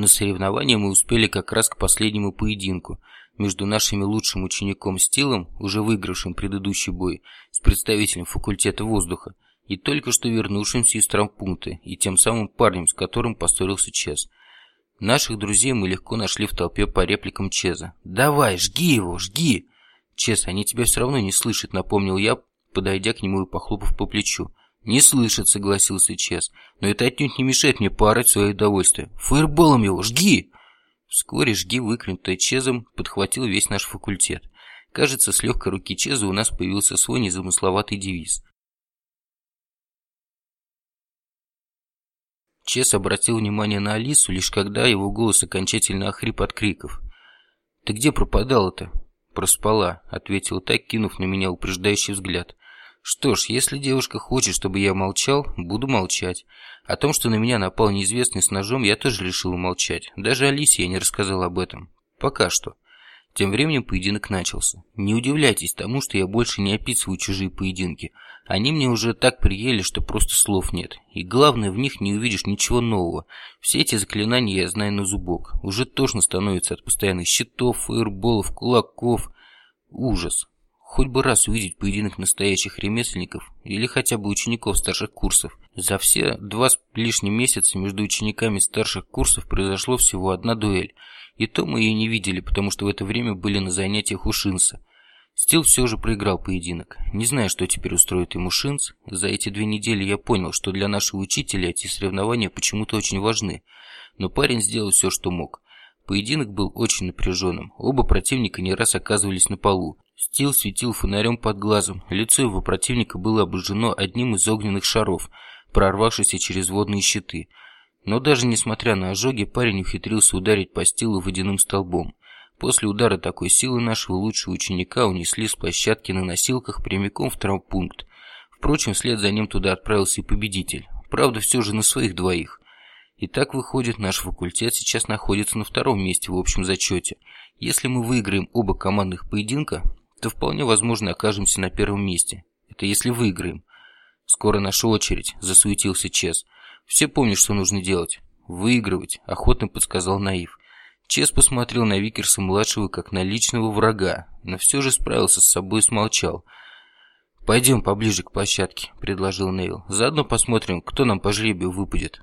На соревнования мы успели как раз к последнему поединку между нашими лучшим учеником Стилом, уже выигравшим предыдущий бой, с представителем факультета воздуха, и только что вернувшимся из травмпункта, и тем самым парнем, с которым поссорился Чес. Наших друзей мы легко нашли в толпе по репликам Чеза. «Давай, жги его, жги!» «Чез, они тебя все равно не слышат», — напомнил я, подойдя к нему и похлопав по плечу. «Не слышат», — согласился Чез. «Но это отнюдь не мешает мне поорать свое удовольствие. Фаерболом его, жги!» Вскоре жги, выкринутое Чезом, подхватил весь наш факультет. Кажется, с легкой руки Чеза у нас появился свой незамысловатый девиз. Чес обратил внимание на Алису, лишь когда его голос окончательно охрип от криков. «Ты где пропадала-то?» «Проспала», — ответила так, кинув на меня упреждающий взгляд. «Что ж, если девушка хочет, чтобы я молчал, буду молчать. О том, что на меня напал неизвестный с ножом, я тоже решил умолчать. Даже Алисе я не рассказал об этом. Пока что». Тем временем поединок начался. Не удивляйтесь тому, что я больше не описываю чужие поединки. Они мне уже так приели, что просто слов нет. И главное, в них не увидишь ничего нового. Все эти заклинания я знаю на зубок. Уже тошно становится от постоянных щитов, фаерболов, кулаков. Ужас. Хоть бы раз увидеть поединок настоящих ремесленников или хотя бы учеников старших курсов. За все два с лишним месяца между учениками старших курсов произошло всего одна дуэль. И то мы ее не видели, потому что в это время были на занятиях у Шинса. Стил все же проиграл поединок. Не знаю, что теперь устроит ему Шинц. За эти две недели я понял, что для нашего учителя эти соревнования почему-то очень важны. Но парень сделал все, что мог. Поединок был очень напряженным. Оба противника не раз оказывались на полу. Стил светил фонарем под глазом. Лицо его противника было обожжено одним из огненных шаров, прорвавшихся через водные щиты. Но даже несмотря на ожоги, парень ухитрился ударить по Стилу водяным столбом. После удара такой силы нашего лучшего ученика унесли с площадки на носилках прямиком в травмпункт. Впрочем, вслед за ним туда отправился и победитель. Правда, все же на своих двоих. И так выходит, наш факультет сейчас находится на втором месте в общем зачете. Если мы выиграем оба командных поединка, то вполне возможно окажемся на первом месте. Это если выиграем. Скоро наша очередь, засуетился Чес. Все помнят, что нужно делать. Выигрывать, охотно подсказал Наив. Чес посмотрел на Викерса-младшего как на личного врага, но все же справился с собой и смолчал. «Пойдем поближе к площадке», — предложил Нейл. «Заодно посмотрим, кто нам по жребию выпадет».